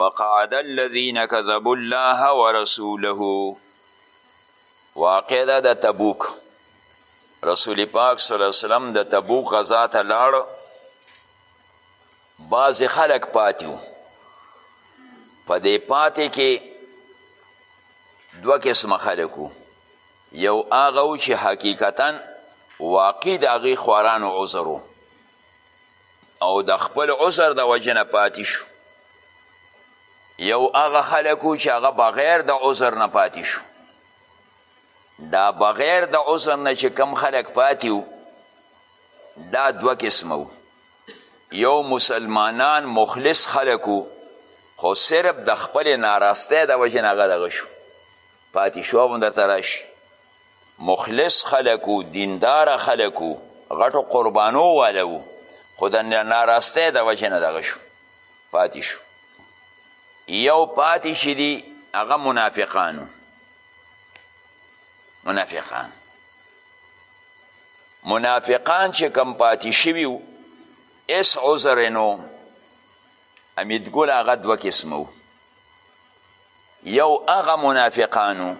وقعد الذين كذبوا الله ورسوله واقع ده د تبوک رسول پاک صلی الله علیه وسلم د تبوک غزا ته لاړ بعضې خلک پاتې وو په دې پاتې کې دوه قسمه خلک وو یو هغه و چې حقیقتا واقع د هغې خوارانو عذر و او د خپل عذر د وجې نه پاتې شو یو هغه خلک و چې هغه بغیر د عذر نه پاتې شو دا بغیر د عذر نه چې کم خلک پاتې وو دا دوه قسمه وو یو مسلمانان مخلص خلک وو خو صرف د خپل ناراسته د وجې نه هغه دغه شو پاتې شو هم درته راشي مخلص خلک وو دینداره خلک وو غټو قربانو واله وو خو د ناراستۍ د وجې نه دغه شو پاتې شو یو پاتې شي دي هغه منافقانو منافقان منافقان چې کم پاتې شوي وو اس عذر نو امیدګل هغه دوه قسمه وو یو هغه منافقانو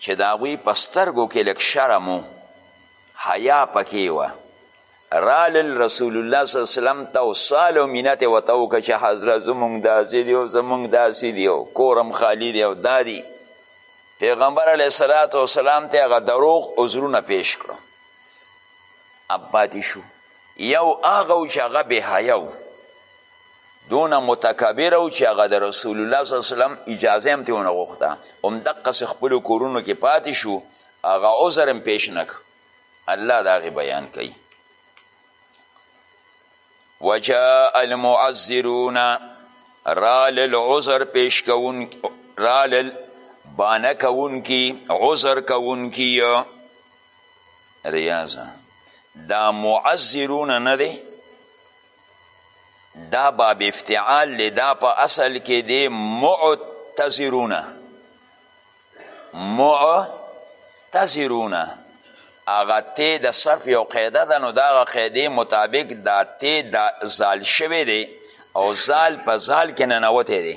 چې د هغوی په سترګو کې لږ شرم و حیا پکې وه رالل رسول الله صلی وسلم ته او سوال او مینت یې ورته وکړه چې حضرت زمونږ داسې دی او زمونږ داسې دی او کورم خالی دی او دا دی پیغمبر علیه صلات وسلام ته هغه دروغ عذرونه پیش کړو اب پاتې شو یو هغه و چې هغه بېحیا و دونه متکبر و چې هغه د رسول الله صلی الله وسلم اجازه هم ترې ونه غوښته همدقسې خپلو کورونو کې پاتې شو هغه عذر هم پیش نه الله د هغې بیان کوي وجاء المعذرون رال العذر پیش کون رال بانه کون کی عذر کون کی ریاضه دا معذرون نه دی دا باب افتعال لی دا په اصل کې دی معتذرونه معتذرونه هغه تی د صرف یو قاعده ده نو دا هغه قاعدې مطابق دا تی دا زال شوی دی او زال په زال کې ننوتی دی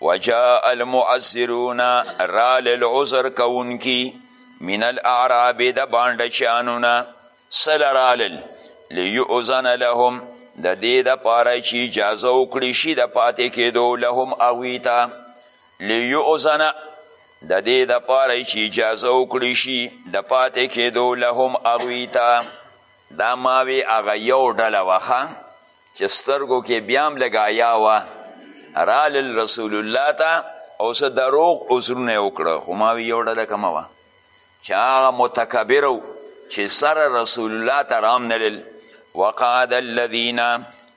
وجاء المعذرون رال العذر کونکی من الاعراب د بانډچانونه سل رالل لیؤذن لهم د دې د پاره چې اجازه وکړي شي د پاتې کېدو لهم هغوی ته لیؤذن د دې د پاره چې اجازه وکړي شي د پاتې کېدو لهم هغوی ته دا ماوې هغه یو ډله وخه چې سترګو کې بیا هم لږه حیا وه رالل رسول الله ته او څه دروغ عذرونه یې وکړه خو ما وی یو ډله کمه وه چې هغه متکبر و چې سره رسول الله ته رام نلل وقعد الذین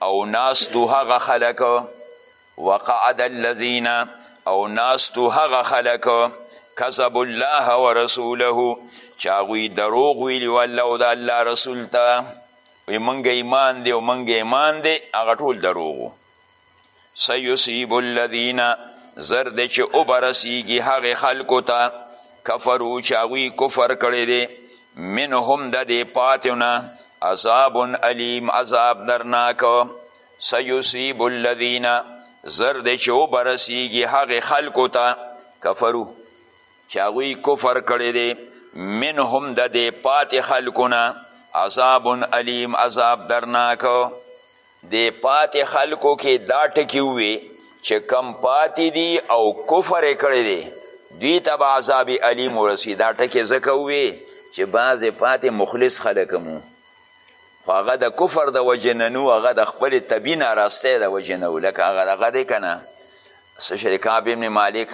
او ناستو هغه خلک وقعد الذین او ناستو هغه خلک کذب الله ورسوله چې هغوی دروغ ویلي والله او د الله رسول ته وی منګ ایمان دی او منګ ایمان دی هغه ټول دروغو سیصیب الذین زر دی چې وبرسیږي هغې خلکو ته کفرو چې هغوی کفر کړی دی منهم د دې پاتې نه عذاب علیم عذاب درناک سیصیب الذین زر دی چې وبرسیږي هغې خلکو ته کفرو چې هغوی کفر کړی دی منهم د دې پاتې خلکونه عذاب علیم عذاب درناک د پاتې خلکو کې دا ټکي ووي چې کم پاتې دي او کفر یې کړی دی دوی ته به عذاب علیم ورسي دا ټکې ځکه ووي چې بعضې پاتې مخلص خلک مو خو هغه د کفر د وجې نه نو هغه د خپلې طبي ناراستۍ د وجې نه لکه هغه دغه دی که نه څه شی کعب ابن مالک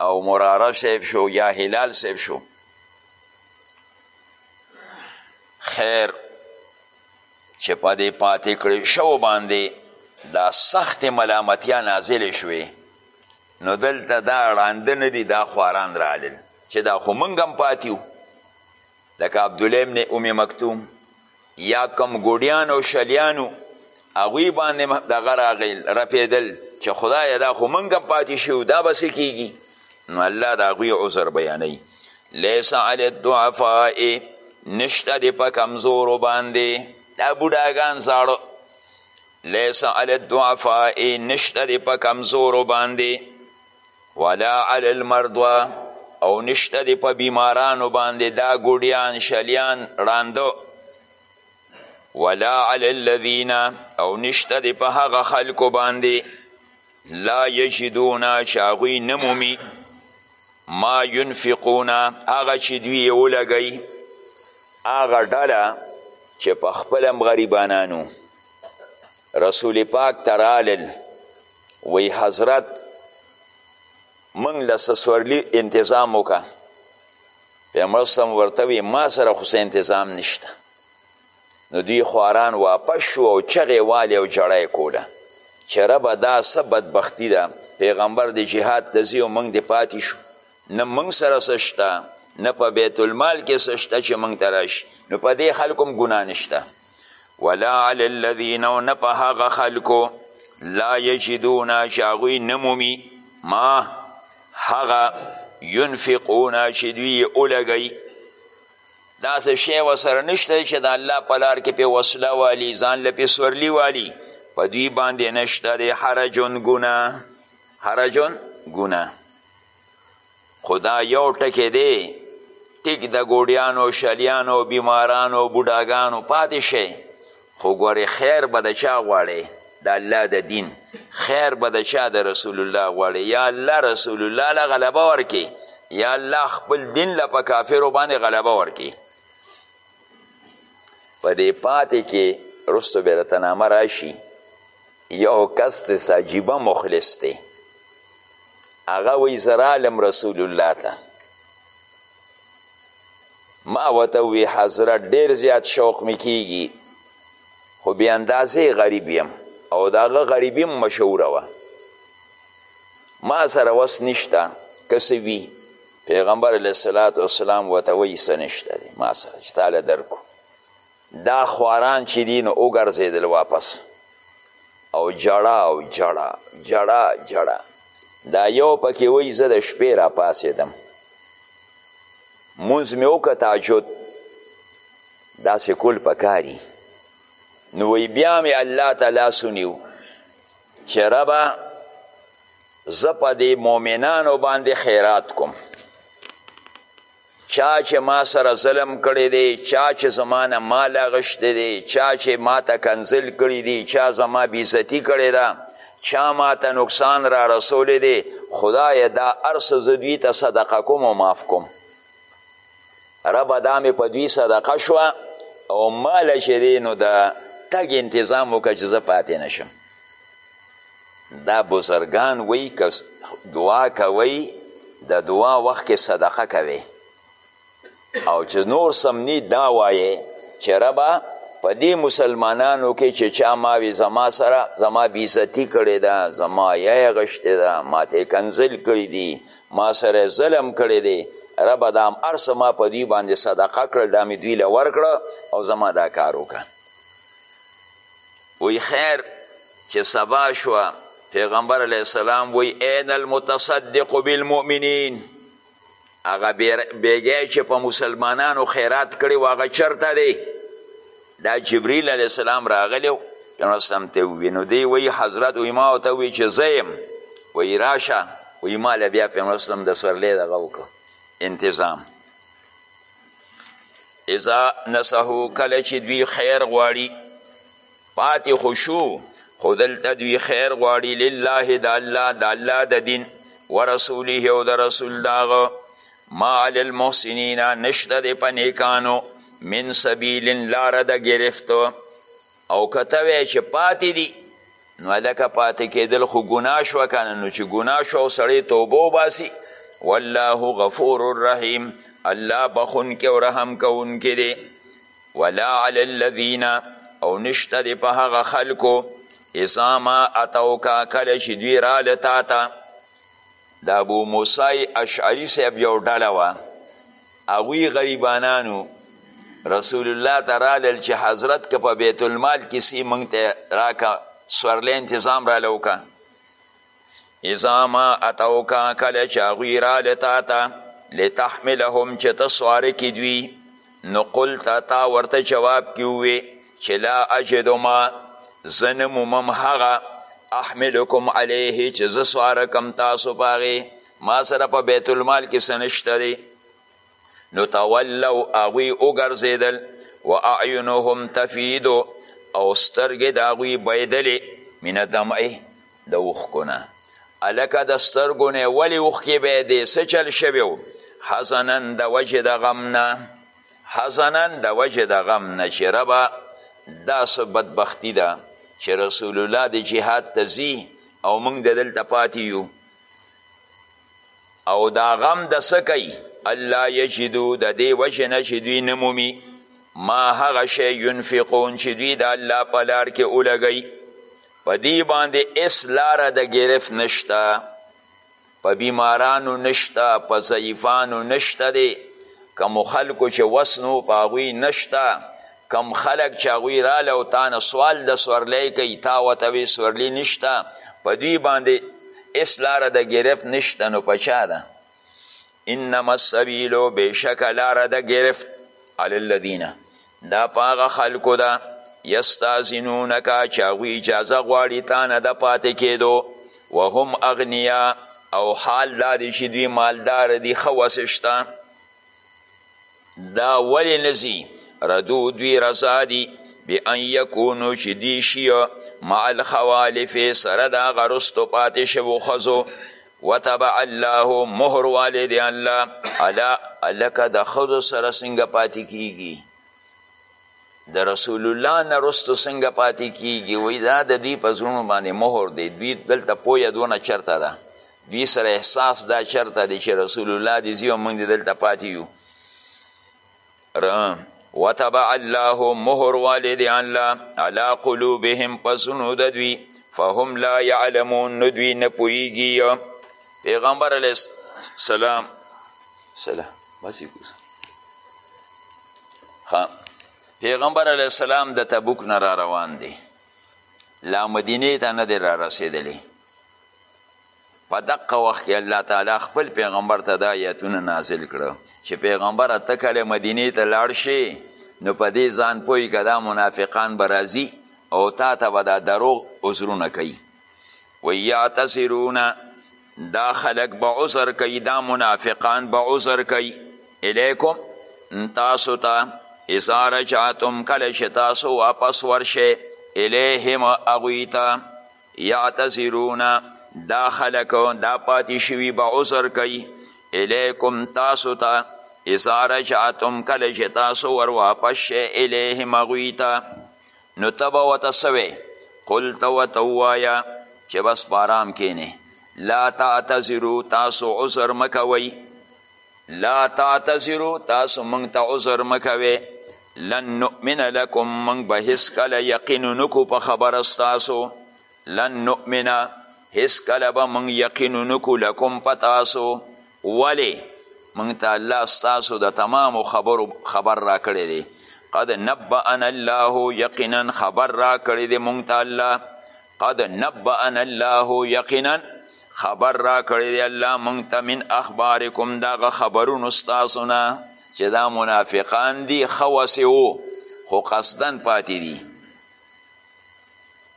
او مراره صاحب شو یا هلال صاحب شو خیر چې په دې پاتې کړی شو باندې دا سخت ملامتیا نازلې شوې نو دلته دا ړانده نه دي دا خواران رالل چې دا خو موږ هم پاتې لکه عبدالله ابن ام مکتوم یا کم ګوډیان او شلیانو هغوی باندې دغه راغی رپېدل چې خدایه دا خو موږ هم پاتې شو دا به څه کیږي نو الله د هغوی عذر بیانوي لیس علی الضعفاء نشته د په کمزورو باندې دا بوډاګان زاړه لیس علی الضعفاء نشته د په کمزورو باندې ولا علی المرضى او نشته دی په بیمارانو باندې دا ګوډیان شلیان ړانده ولا علی الذین او نشته دی په هغه خلکو باندې لا یجدون چې هغوی نه مومي ما ينفقون هغه چې دوی یې ولګوي هغه ډله چې په خپله هم غریبانانو رسول پاک ته رالل وی حضرت موږ له څه سورلي انتظام وکړه پیغمبر سم ورته وی ما سره خو انتظام نشته نو دوی خواران واپس شو او چغې والې او جړه یې کوله چې ربه دا څه بدبختي ده پیغمبر د جهاد ته ځي او موږ د پاتې شو نه موږ سره څه شته نه په بیت المال کې څه شته چې موږ ته راشي نو په دې خلکو هم ګناه نشته ولا علی الذین او نه په هغه خلکو لا یجدون چې هغوی نه مومي ما هغه ينفقون چې دوی یې ولګوي داسې شی ورسره نشته چې د الله په لار کې پې وسله والي ځان له پې سورلي والي په دوی باندې نشته دی حرجون ګناه حرجون ګناه خو دا یو ټکی دی ټیک د ګوډیانو شلیانو بیمارانو بوډاګانو پاتې شی خو ګورې خیر به د چا غواړې د الله د دین خیر به د چا د رسول الله غواړې یا الله رسول الله له غلبه ورکې یا الله خپل دین له په کافرو باندې غلبه ورکې په دې پاتې کې رستو به رتنامه راشي یو کس دی څه عجیبه مخلص دی هغه وایي زه رالم رسول الله ته ما ورته ووی حضرت ډیر زیات شوق می کیږي خو بې اندازې غریب یم او د هغه غریبي هم مشهوره وه ما سره وس نشته که څه وي پیغمبر علیه صلات وسلام ورته وایي څه نشته دی ما سره چې تاله درکو دا خواران چې دي نو وګرځېدل واپس او جړه او جړه جړه جړه دا یو پکې وایي زه د شپې را پاسېدم مونځ مې وکړه تاجد داسې کول پکاري نو وی بیا مې الله ته لاس ونیو چې ربه زه په دې مؤمنانو باندې خیرات کوم چا چې ما سره ظلم کړی دی چا چې زما نه مال اغشتی دی چا چې ما ته کنزل کړی دی چا زما بیزتی کړی ده چا ما ته نقصان را رسولی دی خدای دا ارس زه دوی ته صدقه کوم او معاف کوم ربه دا مې په دوی صدقه شوه او ماله چې دی نو د تګ انتظام وکړه چې زه پاتې نشم دا بزرګان وی که دعا کوي د دعا وخت کې صدقه کوي او چې نور سمنی دا وایې چې ربه په دې مسلمانانو کې چې چا ماوي زما سره زما بیزتی کړې ده زما یې غشتې ده ما ته کنزل کړي دي ما سره ظلم کړي دي رب دا هم هر څه ما په دوی باندې صدقه کړل دا مې دوی له ورکړه او زما دا کار وکړه وی خیر چې سبا شوه پیغمبر علیه السلام وی این المتصدق بالمؤمنین هغه بیګی چې په مسلمانانو خیرات کړي و هغه چرته دی دا جبریل علیه السلام راغلی نوستم ته وی نو دی وی حضرت وی ما ورته وی چې زه یم وی راشه وی ما له بیا پیغمبر اسلم د سورلې دغه وکړه انتظام اذا نسهو کله چې دوی خیر غواړي پاتې خو شو خو دلته دوی خیر غواړي لله د الله د الله د دین ورسوله او د رسول داغه ما علی المحسنین نشته د په نیکانو من سبیل لاره د گرفت او کته وی چې پاتې دي نو هلکه پاتې کېدل خو ګناه شوه که نه نو چې ګناه شو او سړی توبه وباسي والله غفور الرحیم الله بخونکی او رحم کوونکی دی ولا علی الذین او نشته دی په هغه خلکو اذا ما اتوکا کله چې دوی راله تا ته د ابو موسی اشعری صاحب یو ډله وه هغوی غریبانانو رسول الله ته رالل چې حضرت که په بیت المال کې سی موږ ته راکه سورلی انتظام راله وکړه اذا ما اتوکا کله چې هغوی راله تا ته لتحملهم چې ته سواره کې دوی نو قلت تا ورته جواب کې ووې چې لا اجد ما زه نه مومم هغه احملکم علیه چې زه سواره کم تاسو په هغې ما سره په بیت المال کې څه نشته دی نو تولو هغوی وګرځېدل و اعینهم تفیدو او سترګې د هغوی بهېدلې من دمعې د اوښکو نه الکه د سترګو نه ولې اوښکې به دې څه چل شوی و حزنن د وجې د غم نه حزنن د وجې د غم نه چې ربه دا څه بدبختی ده چې رسول الله د جهاد ته ځي او موږ د دلته پاتې یو او دا غم د څه کوي الله یجدو د دې وجې نه چې دوی نه مومي ما هغه شی ينفقون چې دوی د الله په لار کې ولګوي په دی باندې اس لاره د گرفت نشته په بیمارانو نشته په ضعیفانو نشته دی کم خلکو چې وسنو په هغوی نشته کم خلک چې هغوی راله او تا نه سوال د سورلی کوي تا ورته وی سورلی نشته په دوی باندې هېڅ لاره د ګرفت نشته نو په چا ده انما السبیل بېشک لاره د ګرفت علی الذین دا په هغه خلکو ده یستاذنونک چې هغوی اجازه غواړي تا نه د پاتې کېدو وهم اغنیا او حال دا دی چې دوی مالدار دي ښه وسې شته دا ولی نزی ردو دوی رضا دی بی ان یکونو چی دی شی مع الخوالف سره دا غرستو پاتی شو خزو وتبع الله مهر والد الله علا الک د خزو سره سنگ پاتی کیگی د رسول الله نه رستو څنګه پاتې کیږي وایي دا د دوی په زړونو باندې مهر دی دوی دلته پویه دونه چرته ده دوی سره احساس دا چرته دی چې رسول الله دې ځي او موږ دې دلته پاتې یو وتبع الله مهر والد الله علی قلوبهم پسونو د دوی فهم لا یعلمون نو دوی نه پوهیږي پیغمبر علیه السلام سلام بس یې کوسه پیغمبر علیه السلام د تبوک نه را روان دی لا مدینې ته نه دی را رسېدلی په دقه وخت کې الله تعالی خپل پیغمبر ته دا آیتونه نازل کړه چې پیغمبره ته کله مدینې ته لاړ شي نو په دې ځان پوهی که دا منافقان به راځي او تا ته به دا دروغ عذرونه کوي ویعتصرونه دا خلق به عذر کوي دا منافقان به عذر کوي الیکم تاسو ته اذا رجعتم کله چې تاسو واپس ورشئ الیهم هغوی ته یعتذرون دا خلک دا پاتې شوي به عذر کوي الیکم تاسو ته اذا رجعتم کله چې تاسو ور واپس شئ الیهم هغوی ته نو ته به ورته څه وې قل ته ورته ووایه چې بس په ارام کینې لا تعتذرو تاسو عذر مه کوئ لا تعتذرو تاسو موږ ته عذر مه کوئ لن نؤمن لکم موږ به هیڅکله یقین نکو په خبره ستاسو لن نؤمنه هیڅکله به موږ یقین نکو لکم په تاسو ولې موږ ته الله ستاسو د تمامو خبرو خبر راکړی دی قد نبأنا الله یقینا خبر را کړی دی مونږ ته الله قد نبأنا الله یقینا خبر را کړی دی الله مونږ ته من اخبارکم دغه خبرونو ستاسو نه چې دا منافقان دي ښه وسې و خو قصدن پاتې دي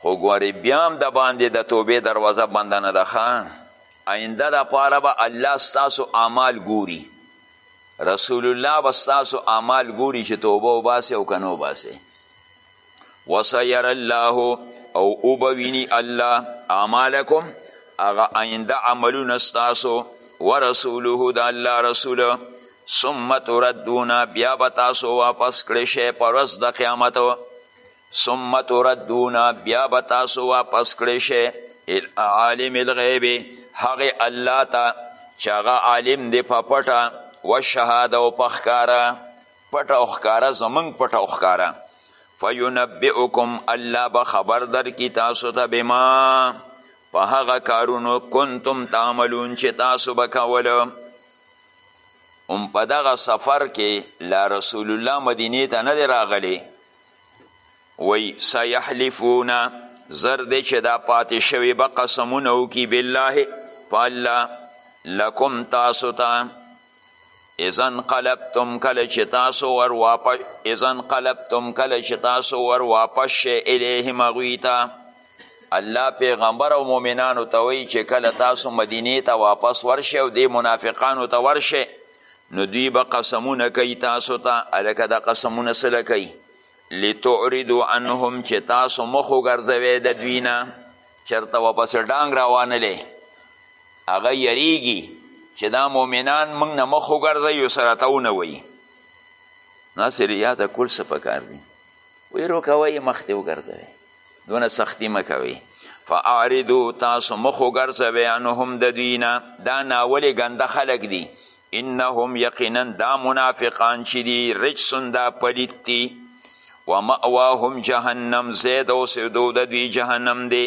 خو ګورې بیا هم د باندې د توبې دروازه بنده نه ده آینده لپاره به الله ستاسو اعمال ګوري رسول الله به ستاسو اعمال ګوري چې توبه وباسئ او که نه وباسئ وسیر الله او وبویني الله اعمالکم هغه آینده عملونه ستاسو ورسوله د الله رسول ثم تردونه بیا به تاسو واپس کړی شئ په ورځ د قیامت ثم تردون بیا به تاسو واپس کړی شئ عالم الغیب هغه الله ته چې هغه عالم دی په پټه و شهاده او په ښکاره پټه او ښکاره زمونږ پټه او ښکاره فینبئکم الله به خبر درکړي تاسو ته بما په هغه کارونو کنتم تعملون چې تاسو به کوله هم په دغه سفر کې لا رسول الله مدینې ته نه دی راغلی وی سیحلفون زر دی چې دا پاتې شوی به قسمونه وکړي بالله په الله لکم تاسو ته اذن قلبتم کله چې تاسو ور واپس اذن قلبتم کله چې تاسو ور واپس شئ الیهم هغوی ته الله پیغمبر او مؤمنانو ته وایي چې کله تاسو مدینې ته واپس ورشئ او دې منافقانو ته ورشئ نو دوی به قسمونه کوي تاسو ته تا الکه دا قسمونه سره کوي لتعرضو عنهم چې تاسو مخ وګرځوي د دوی نه چرته وپسې ډانګ راوانلی هغه یریږي چې دا مؤمنان موږ نه مخ وګرځوي او سره ته ونه وایي ناصر یاده کول څه پکار دي ویرو کوئ مخ دې وګرځوي دونه سختی مکوي فاعرضو تاسو مخ وګرځوئ عنهم د دوی نه دا ناولې ګنده خلک دي انهم یقینا دا منافقان چې دي رجسون دا پلیت دي و مأواهم جهنم زید اوسېدو د دوی جهنم دی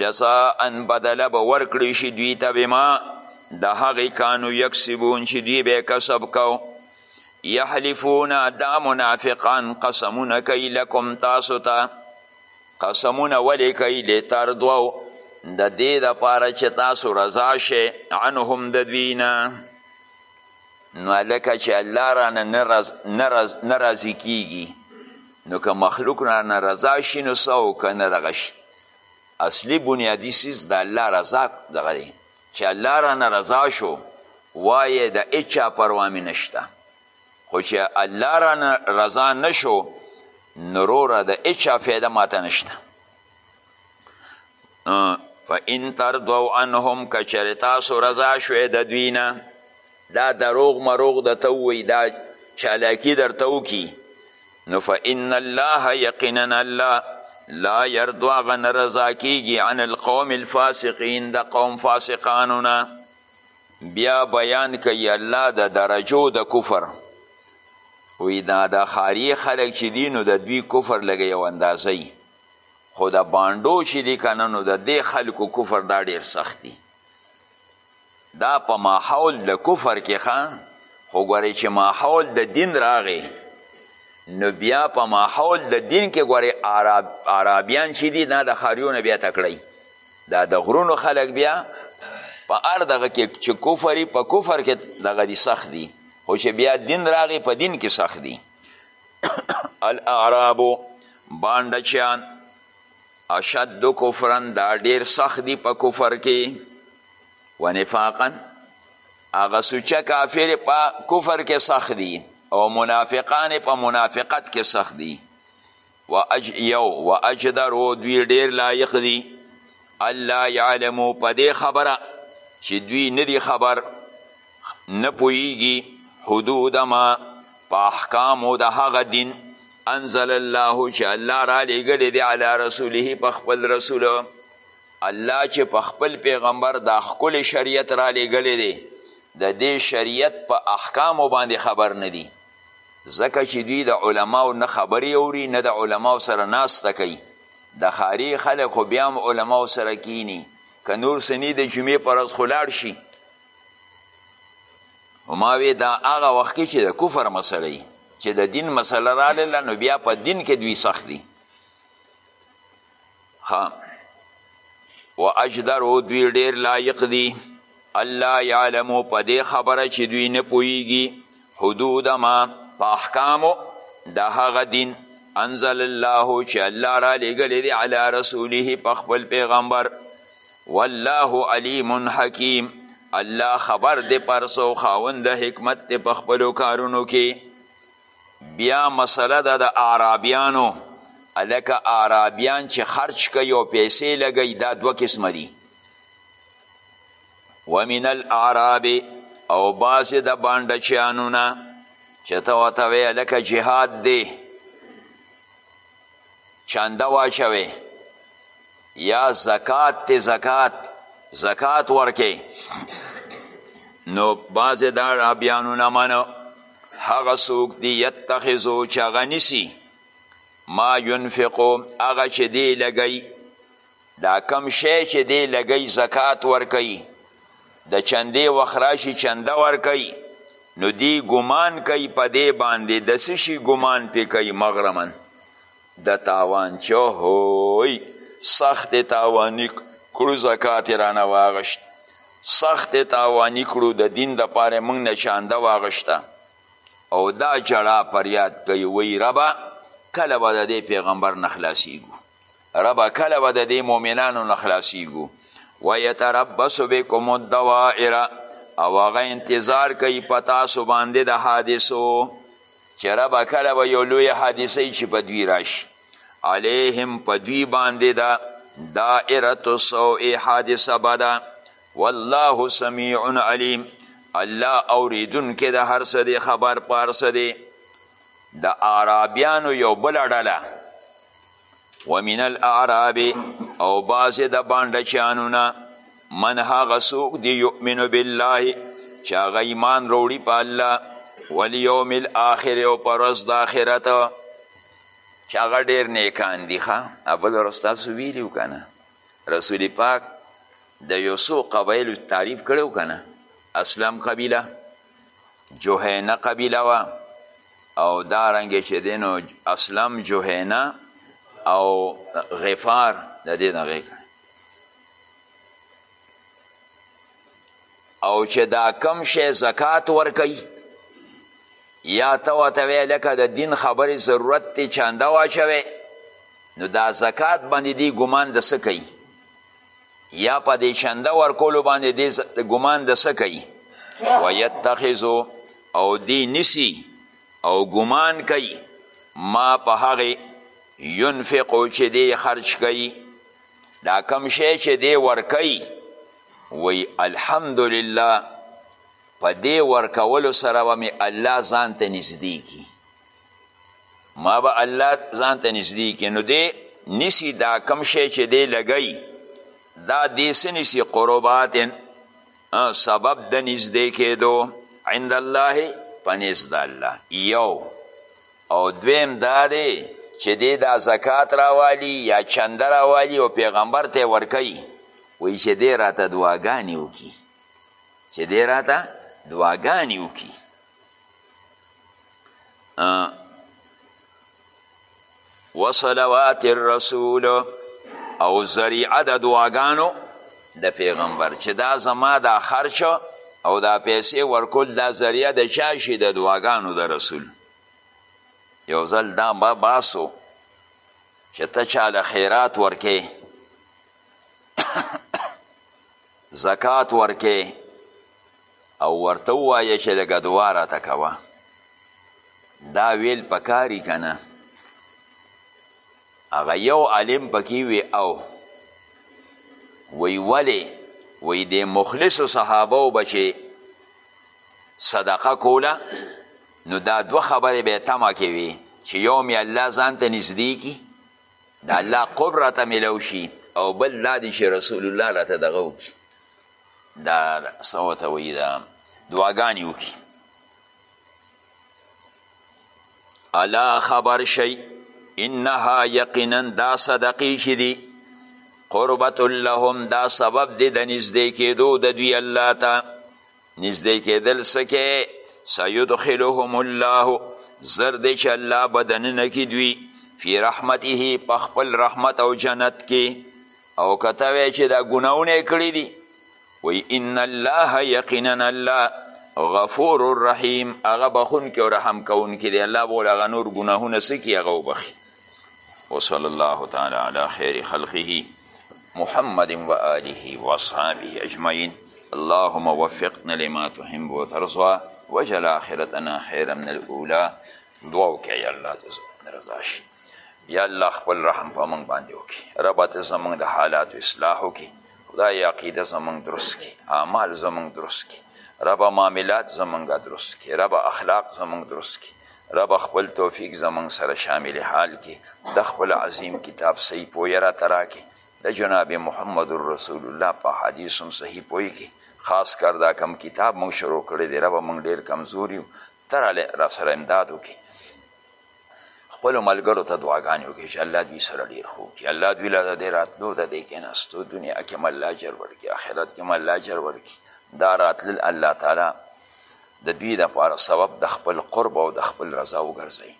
جزاء بدله به ورکړی شي دوی ته بما د هغې کانو یکسبون چې دوی به کسب کو یحلفون دا منافقان قسمونه کوي لکم تاسو ته تا قسمونه ولې کوي لتردو د دې دپاره چې تاسو رضا شئ عنهم د دوی نه نو هلکه چې الله رانه نه راضي کیږي نو که مخلوق رانه رضا شي نو څه او که نه دغه شي اصلي بنیادي څیز د الله رضا دغه دی چې الله رانه رضا شو وایه د هیچا پروا مې نشته خو چې الله رانه رضا نشو نو روره د هیچا فایده ماته نشته فان ترضو عنهم که چېرې تاسو رضا شوې د دوی نه دا دروغ مروغ درته ووایي دا چالاکي درته وکړي نو فإن الله یقینا الله لا یرضا هغه نه رضا کیږي عن القوم الفاسقین د قوم فاسقانو نه بیا بیان کوي الله د درجو د کفر وی دا د خاریه خلک چې دي نو د دوی کفر لږه یو اندازه وي خو د بانډو چې دي که نه نو د دې خلکو کفر دا ډېر سخت دي دا په ماحول د کفر کې ښه خو ګورئ چې ماحول د دین راغی نو بیا په ماحول د دین کې ګورئ عرب، عربیان چې دي دا د ښاریونه بیا تکړی دا د غرونو خلک بیا په هر دغه کې چې کفري په کفر کې دغه دي سخت دي خو چې بیا دین راغی په دین کې سخت دي الاعرابو بانډچیان اشد کفرا دا ډیر سخت دی په کفر کې و نفاقا هغه سوچه کافر په کفر کې سخت دی او منافقان په منافقت کې سخت دی و اج یو و اجدر او دوی ډیر لایق دی الله یعلمو په دې خبره چې دوی ندی خبر نه پوهیږي حدود ما په احکامو د هغه دین انزل الله چې الله را لیږلی دی علی رسوله په خپل رسول الله چې په خپل پیغمبر دا ښکلی شریعت را لیږلی دی د دې شریعت په احکامو باندې خبر نه دي ځکه چې دوی د علماو نه خبرې اوري نه د علماو سره ناسته کوي د ښاري خلک خو بیا هم علماو سره کینی که نور سنی د جمعې پر ورځ خو لاړ شي ما وی دا هغه وخت کې چې د کفر مسله چې د دین مسله راغله نو بیا په دین کې دوی سخت دي ها و اجدرو دوی ډیر لایق دي الله یعلمو په دې خبره چې دوی نه پوهیږي حدود ما په احکامو د هغه دین انزل الله چې الله را لېږلی دی علی رسوله په خپل پیغمبر والله علیم حکیم الله خبر دی پرسو خاوند حکمت دی په خپلو کارونو کې بیا مسله ده د اعرابیانو هلکه اعرابیان چې خرچ کوي او پیسې لګوي دا دوه قسمه دي ومن الاعراب او بعضې د بانډچیانو نه چې ته ورته وایې هلکه جهاد دی چانده واچوي یا زکات ته زکات زکات ورکې نو بعضې دا رابیانونه منو هغه څوک دی یتخذو چې هغه نیسي ما ینفقو هغه چې دی لګوي دا کم شی چې دی لګی زکات ورکوي د چندې وخت راشي چنده ورکوي نو دی ګمان کوي په دې باندې د څه شي ګمان پې کوي مغرمن د تاوان چې هوی سخت تاواني کړو زکات رانه واغشت سخت تاواني کړو د دین د پاره موږ نه چانده واغشته او دا جړا پریاد کوي وی ربا کله به د دې پیغمبر نه خلاصیږو ربه کله به د دې مؤمنانو نه خلاصیږو ویتربص بکم الدوائر او هغه انتظار کوي په تاسو باندې د حادثو چې ربه کله به یو لوی حادثه چې په دوی راشي علیهم په دوی باندې ده دائرت السوء حادثه بده والله سمیع علیم الله اوریدونکی د هر څه دی خبر په هر څه دی د عربیانو یو بله ډله ومن الاعراب او بعضې د بانډچیانو نه من هغه څوک دی یؤمن بالله چې هغه ایمان روړي په الله والیوم الاخر او په ورځ د آخرت چې هغه ډېر نیکان دي ښه بله ورځ تاسو ویلي که نه رسول پاک د یو څو قبایلو تعریف کړی که نه اسلم قبیله جوهینه قبیله وه او دارنګې چې دی نو اسلم جهینه او غفار د دې دغې کړی او چې دا کم شی زکات ورکوي یا ته ورته وایې لکه د دین خبرې ضرورت دی چنده واچوې نو دا زکات باندې دی ګمان د څه کوي یا په دې چنده ورکولو باندې دې ګمان د څه کوي ویتخذو او دی نسی او ګمان کوي ما په هغې ینفقو چې دی خرج کوي دا کم شی چې دی ورکوي وی الحمدلله په دې ورکولو سره به مې الله ځان ته نږدې کړي ما به الله ځان ته نږدې کې نو دی نیسی دا کم شی چې دی لګی دا دی څه نیسي قربات سبب د نږدې کېدو عند الله په نزد د الله یو او دویم دا دی چې دی دا زکات راوالی یا چنده راوالی او پیغمبر ته ورکوي وایي چې دی راته دعاګانې وکړي چې دی راته دعاګانې وکړي وصلوات الرسول او ذریعه د دعاګانو د پیغمبر چې دا زما دا خرچ او دا پیسې ورکول دا ذریعه د چا شي د دعاګانو د رسول یو ځل دا ما باسو چې ته چاله خیرات ورکې زکات ورکې او ورته ووایه چې لږه دعا راته کوه دا ویل پکاري که نه هغه یو عالم پکې وی او وی ولې وی د مخلصو صحابو به چې صدقه کوله نو دا دوه خبرې به یې تمه کې وي چې یو مې الله ځان ته نږدې کي د الله قرب راته میلو شي او بل دا دی چې رسول الله راته دغه وکړي دا څه ورته وایي دا دعاګانې وکړي الا خبر شئ انها یقینا دا صدقې چې دي قربت لهم دا سبب دی د نږدې کېدو د دوی الله ته نږدې کېدل څه کې سیدخلهم الله زر دی چې الله به دننه کې دوی فی رحمته په خپل رحمت او جنت کې او که ته وایې چې دا ګناهونه یې کړي دي وایي ان الله یقینا الله غفور الرحیم هغه بخونکی او رحم کوونکی دی الله به ول هغه نور ګناهونه څه کړي هغه وبخي وصلی الله تعالی علی خیر خلقه محمد و آله و اصحابه اجمعین اللهم وفقنا لما تحب وترضى وجل آخرتنا خيرا من الأولى دعوك يا الله تزال رضاشي یا الله خپل رحم په موږ باندې وکړي ربه ته زموږ د حالاتو اصلاح وکړي خدای عقیده زموږ درست کړي اعمال زموږ درست کړي ربه معاملات زموږ درست کړي ربه اخلاق زموږ درست کړي رب خپل توفیق زموږ سره شامل حال کې د خپل عظیم کتاب صحیح پویه را ترا کې د جناب محمد رسول الله په حدیث هم صحیح پوی کې خاص کر دا کم کتاب موږ شروع کړی دی رب موږ ډیر کمزور یو تر را سره امداد وکړي خپلو ملګرو ته دعاګانې وکړي چې الله دوی سره ډېر ښه وکړي الله دوی له د دې راتلو د دې کېناستو دنیا کې هم الله اجر ورکړي آخرت کې هم الله اجر ورکړي دا راتلل الله تعالی د دوی دپاره سبب د خپل قرب او د خپل رضا وګرځوي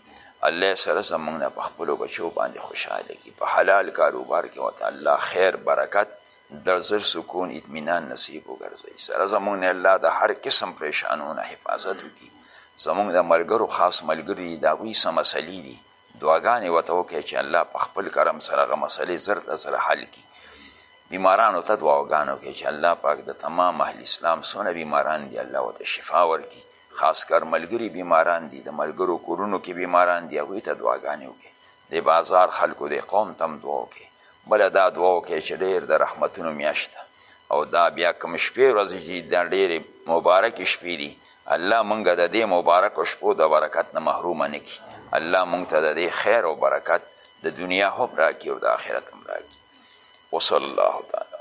الله سره زمونږ نه په خپلو بچو باندې خوشحاله کړي په حلال کاروبار کې ورته الله خیر برکت د زړه سکون اطمینان نصیب وګرځوي سره زمونږ نه الله د هر قسم پریشانو نه حفاظت وکړي زمونږ د ملګرو خاص ملګري دي د هغوی څه مسلې دي دعاګانې ورته وکړئ چې الله په خپل کرم سره هغه مسلې زر تر زره حل کړي بیمارانو ته دعاګانې وکړئ چې الله پاک د تمام اهل اسلام څونه بیماران دي الله ورته شفا ورکړي خاص کر ملګري بیماران دي د ملګرو کورونو کې بیماران دي هغوی ته دعاګانې وکړئ د بازار خلکو د قوم ته هم دعا وکړئ بله دا دعا وکړئ چې ډېر د رحمتونو میاشت ده او دا بیا کوم شپې ورځې چې دا ډېرې مبارکې شپې دي الله مونږ د دې مبارکو شپو د برکت نه محرومه نه کړي الله مونږ ته د دې خیر او برکت د دنیا هم راکړي او د آخرت هم راکړي وصلی الله تعالی